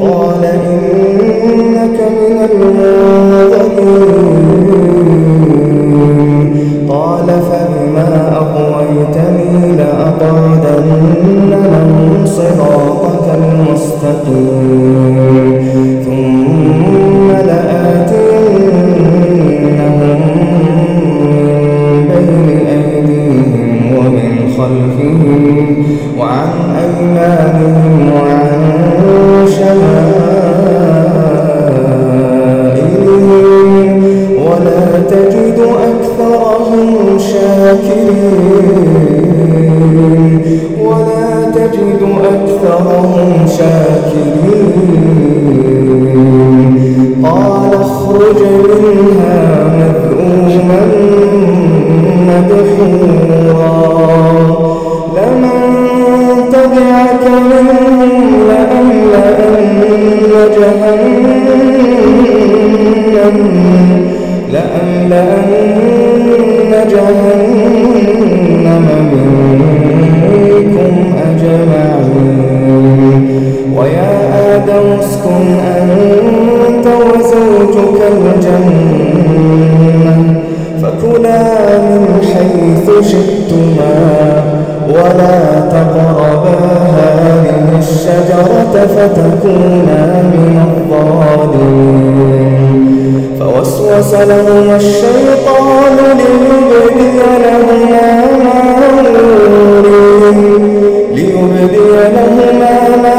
قال إنك تجد أكثرهم شاكرين. قال اخرج منها مذءوما مدحورا. لمن تبعك منهم لأملأن جهنم لأملأن جهنم. شئتما ولا تقربا هذه الشجرة فتكونا من الظالمين. فوسوس لهما الشيطان ليبدي لهما ما ليبدي لهما ما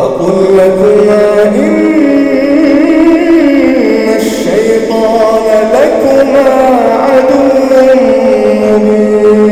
وقل لكما إن الشيطان لكما عدو مبين.